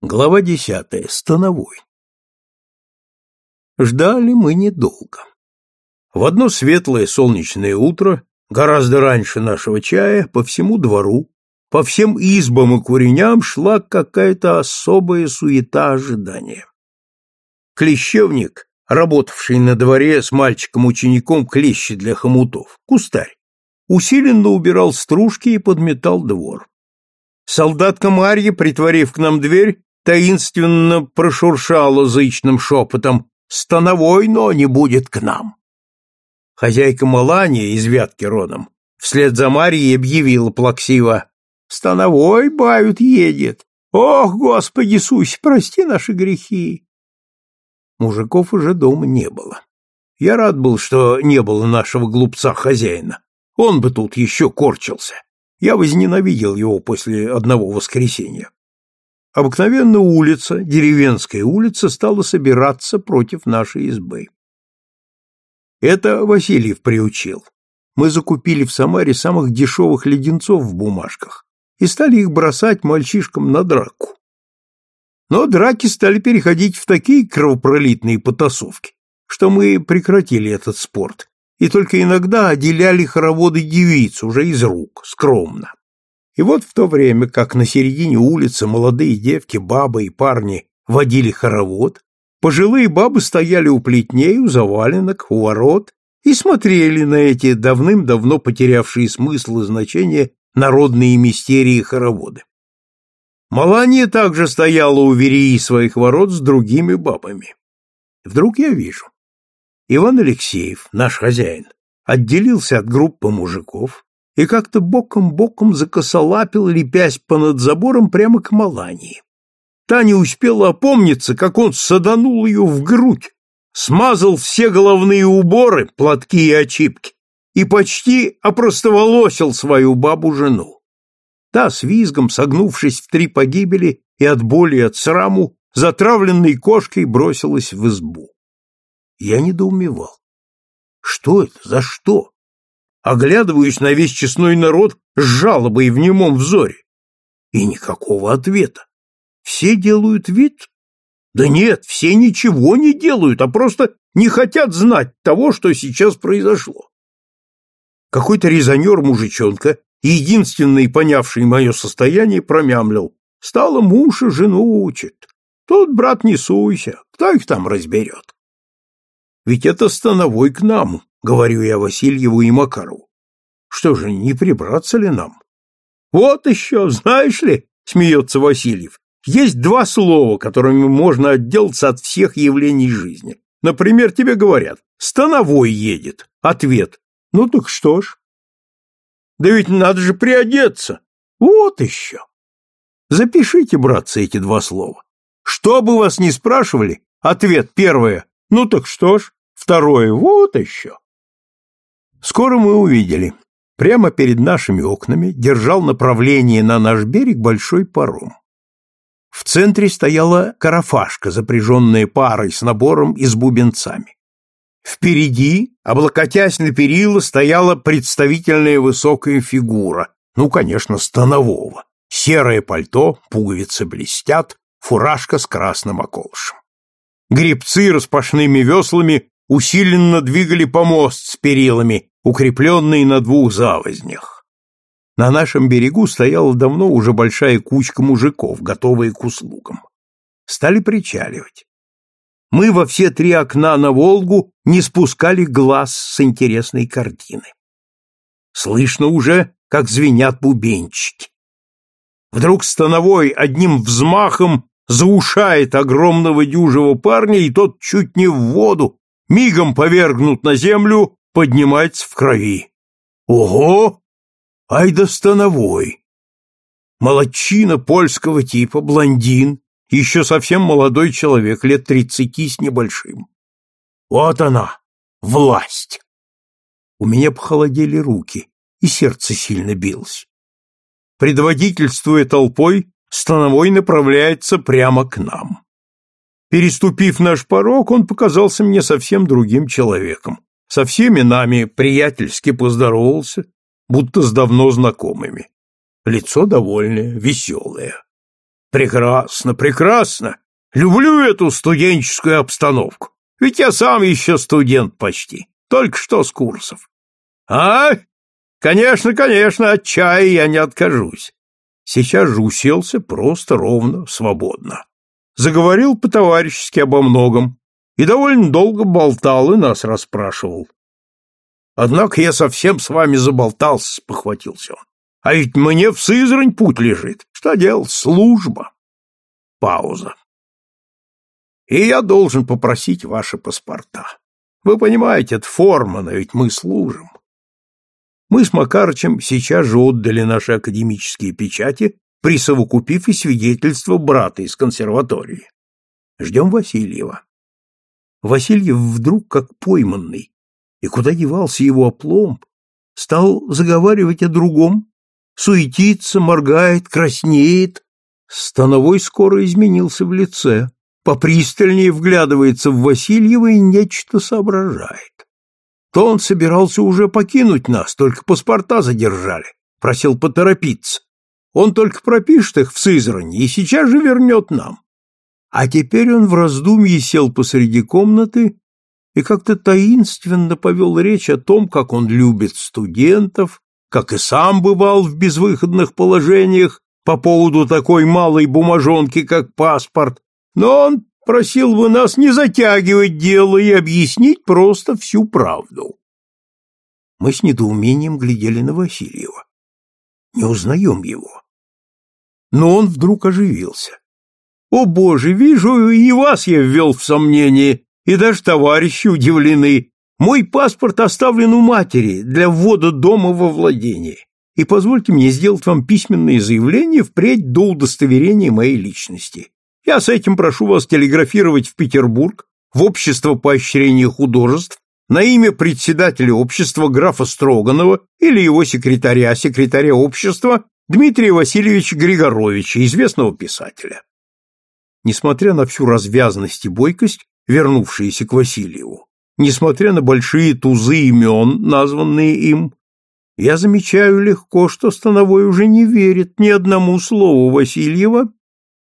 Глава десятая. Становой. Ждали мы недолго. В одно светлое солнечное утро, гораздо раньше нашего чая, по всему двору, по всем избам и куреням шла какая-то особая суета ожидания. Клещевник, работавший на дворе с мальчиком-учеником клещи для хомутов, кустарь, усиленно убирал стружки и подметал двор. Солдатка Марья, притворив к нам дверь, таинственно прошуршала зычным шепотом «Становой, но не будет к нам». Хозяйка Малания из Вятки родом вслед за Марьей объявила плаксиво «Становой, бают, едет! Ох, Господи Иисусе, прости наши грехи!» Мужиков уже дома не было. Я рад был, что не было нашего глупца-хозяина. Он бы тут еще корчился. Я возненавидел его после одного воскресенья. Обыкновенно улица, деревенская улица, стала собираться против нашей избы. Это Васильев приучил. Мы закупили в Самаре самых дешевых леденцов в бумажках и стали их бросать мальчишкам на драку. Но драки стали переходить в такие кровопролитные потасовки, что мы прекратили этот спорт и только иногда отделяли хороводы девиц уже из рук, скромно. И вот в то время, как на середине улицы молодые девки, бабы и парни водили хоровод, пожилые бабы стояли у плетней, у заваленок, у ворот и смотрели на эти давным-давно потерявшие смысл и значение народные мистерии хороводы. Малания также стояла у верии своих ворот с другими бабами. Вдруг я вижу. Иван Алексеев, наш хозяин, отделился от группы мужиков, и как-то боком-боком закосолапил, лепясь понад забором прямо к Малании. Та не успела опомниться, как он саданул ее в грудь, смазал все головные уборы, платки и очипки, и почти опростоволосил свою бабу-жену. Та с визгом, согнувшись в три погибели и от боли и от сраму, затравленной кошкой бросилась в избу. Я недоумевал. Что это? За что? Оглядываюсь на весь честной народ с жалобой в немом взоре. И никакого ответа. Все делают вид? Да нет, все ничего не делают, а просто не хотят знать того, что сейчас произошло. Какой-то резонер-мужичонка, единственный понявший мое состояние, промямлил. Стало муж и жену учит. Тут, брат, не суйся, кто их там разберет? Ведь это становой к нам, говорю я Васильеву и Макару. Что же, не прибраться ли нам? Вот еще, знаешь ли, смеется Васильев, есть два слова, которыми можно отделаться от всех явлений жизни. Например, тебе говорят «становой едет». Ответ «Ну так что ж?» Да ведь надо же приодеться. Вот еще. Запишите, братцы, эти два слова. Что бы вас ни спрашивали, ответ первое «Ну так что ж?» Второе «Вот еще». Скоро мы увидели. Прямо перед нашими окнами держал направление на наш берег большой паром. В центре стояла карафашка, запряженная парой с набором и с бубенцами. Впереди, облокотясь на перила, стояла представительная высокая фигура, ну, конечно, станового. Серое пальто, пуговицы блестят, фуражка с красным околышем. Гребцы распашными веслами усиленно двигали помост с перилами, укрепленный на двух завознях. На нашем берегу стояла давно уже большая кучка мужиков, готовые к услугам. Стали причаливать. Мы во все три окна на Волгу не спускали глаз с интересной картины. Слышно уже, как звенят бубенчики. Вдруг становой одним взмахом заушает огромного дюжего парня, и тот чуть не в воду мигом повергнут на землю, поднимается в крови. Ого! Ай да становой! Молодчина польского типа, блондин, еще совсем молодой человек, лет тридцати с небольшим. Вот она, власть! У меня похолодели руки, и сердце сильно билось. Предводительствуя толпой, Становой направляется прямо к нам. Переступив наш порог, он показался мне совсем другим человеком. Со всеми нами приятельски поздоровался, будто с давно знакомыми. Лицо довольное, веселое. Прекрасно, прекрасно. Люблю эту студенческую обстановку. Ведь я сам еще студент почти, только что с курсов. А? Конечно, конечно, от чая я не откажусь. Сейчас же уселся просто, ровно, свободно. Заговорил по-товарищески обо многом и довольно долго болтал и нас расспрашивал. Однако я совсем с вами заболтался, похватился он. А ведь мне в Сызрань путь лежит. Что делать? Служба. Пауза. И я должен попросить ваши паспорта. Вы понимаете, это форма, но ведь мы служим. Мы с Макарычем сейчас же отдали наши академические печати, присовокупив и свидетельство брата из консерватории. Ждем Васильева. Васильев вдруг, как пойманный, и куда девался его опломб, стал заговаривать о другом, суетится, моргает, краснеет. Становой скоро изменился в лице, попристальнее вглядывается в Васильева и нечто соображает то он собирался уже покинуть нас, только паспорта задержали. Просил поторопиться. Он только пропишет их в Сызрани и сейчас же вернет нам. А теперь он в раздумье сел посреди комнаты и как-то таинственно повел речь о том, как он любит студентов, как и сам бывал в безвыходных положениях по поводу такой малой бумажонки, как паспорт, но он просил бы нас не затягивать дело и объяснить просто всю правду. Мы с недоумением глядели на Васильева. Не узнаем его. Но он вдруг оживился. «О, Боже, вижу, и вас я ввел в сомнение, и даже товарищи удивлены. Мой паспорт оставлен у матери для ввода дома во владение, и позвольте мне сделать вам письменное заявление впредь до удостоверения моей личности. Я с этим прошу вас телеграфировать в Петербург, в Общество поощрения художеств, на имя председателя общества графа Строганова или его секретаря, секретаря общества Дмитрия Васильевича Григоровича, известного писателя. Несмотря на всю развязность и бойкость, вернувшиеся к Васильеву, несмотря на большие тузы имен, названные им, я замечаю легко, что Становой уже не верит ни одному слову Васильева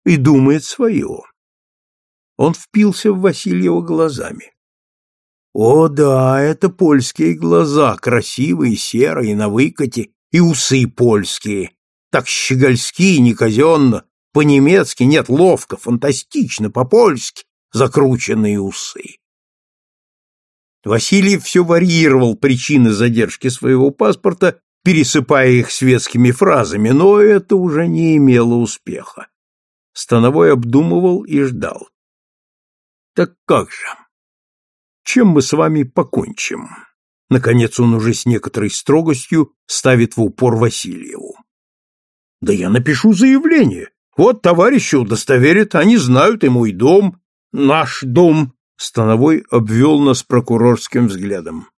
и думает свое. Он впился в Васильева глазами. О да, это польские глаза, красивые, серые, на выкате, и усы польские, так щегольски, не казенно, по-немецки, нет, ловко, фантастично, по-польски, закрученные усы. Василий все варьировал причины задержки своего паспорта, пересыпая их светскими фразами, но это уже не имело успеха. Становой обдумывал и ждал. Так как же? Чем мы с вами покончим? Наконец он уже с некоторой строгостью ставит в упор Васильеву. Да я напишу заявление. Вот товарищи удостоверят, они знают и мой дом, наш дом. Становой обвел нас прокурорским взглядом.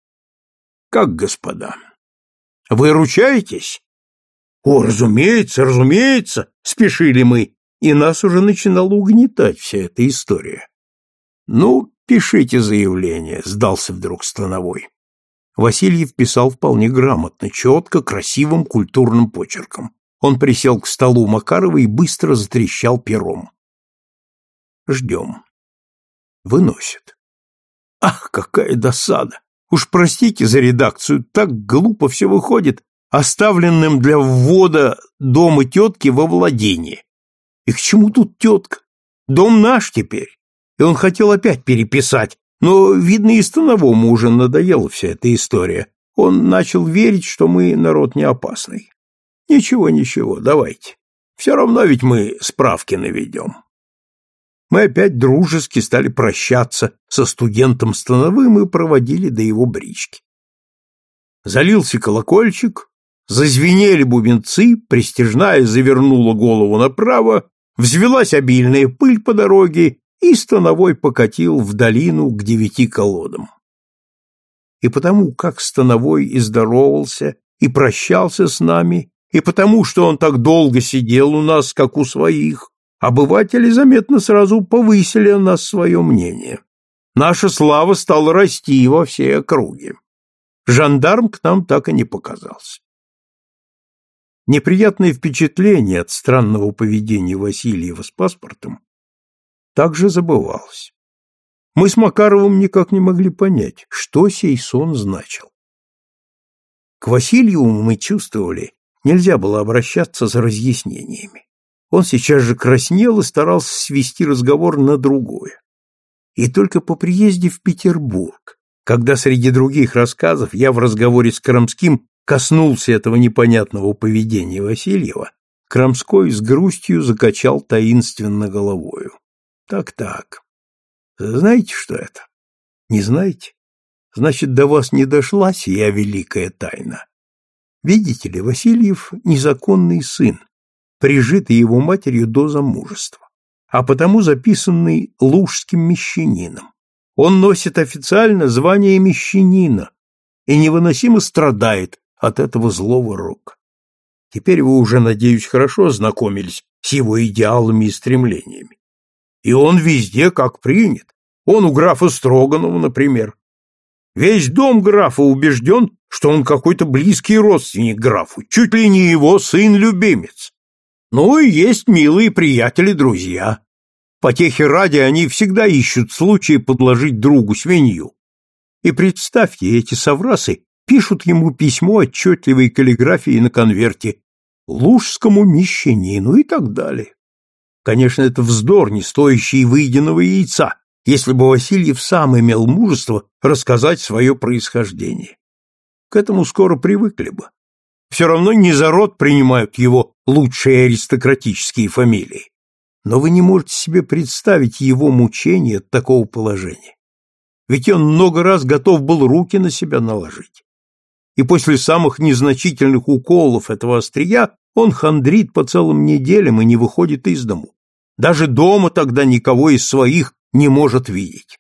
Как, господа? Вы ручаетесь? О, разумеется, разумеется, спешили мы и нас уже начинала угнетать вся эта история. «Ну, пишите заявление», — сдался вдруг Становой. Васильев писал вполне грамотно, четко, красивым, культурным почерком. Он присел к столу Макарова и быстро затрещал пером. Ждем. Выносит. Ах, какая досада! Уж простите за редакцию, так глупо все выходит, оставленным для ввода дома тетки во владение. И к чему тут тетка? Дом наш теперь. И он хотел опять переписать, но, видно, и Становому уже надоела вся эта история. Он начал верить, что мы народ не опасный. Ничего, ничего, давайте. Все равно ведь мы справки наведем. Мы опять дружески стали прощаться со студентом Становым и проводили до его брички. Залился колокольчик, зазвенели бубенцы, пристежная завернула голову направо, Взвелась обильная пыль по дороге, и Становой покатил в долину к девяти колодам. И потому, как Становой и здоровался, и прощался с нами, и потому, что он так долго сидел у нас, как у своих, обыватели заметно сразу повысили о нас свое мнение. Наша слава стала расти во всей округе. Жандарм к нам так и не показался. Неприятное впечатление от странного поведения Васильева с паспортом также забывалось. Мы с Макаровым никак не могли понять, что сей сон значил. К Васильеву мы чувствовали, нельзя было обращаться за разъяснениями. Он сейчас же краснел и старался свести разговор на другое. И только по приезде в Петербург, когда среди других рассказов я в разговоре с Крамским коснулся этого непонятного поведения Васильева, Крамской с грустью закачал таинственно головою. Так-так. Знаете, что это? Не знаете? Значит, до вас не дошла сия великая тайна. Видите ли, Васильев незаконный сын, прижитый его матерью до замужества, а потому записанный лужским мещанином. Он носит официально звание мещанина и невыносимо страдает от этого злого рока. Теперь вы уже, надеюсь, хорошо ознакомились с его идеалами и стремлениями. И он везде как принят. Он у графа Строганова, например. Весь дом графа убежден, что он какой-то близкий родственник графу, чуть ли не его сын-любимец. Ну и есть милые приятели-друзья. Потехи ради они всегда ищут случаи подложить другу свинью. И представьте, эти соврасы пишут ему письмо отчетливой каллиграфией на конверте «Лужскому мещанину» и так далее. Конечно, это вздор, не стоящий выеденного яйца, если бы Васильев сам имел мужество рассказать свое происхождение. К этому скоро привыкли бы. Все равно не за род принимают его лучшие аристократические фамилии. Но вы не можете себе представить его мучения от такого положения. Ведь он много раз готов был руки на себя наложить и после самых незначительных уколов этого острия он хандрит по целым неделям и не выходит из дому. Даже дома тогда никого из своих не может видеть.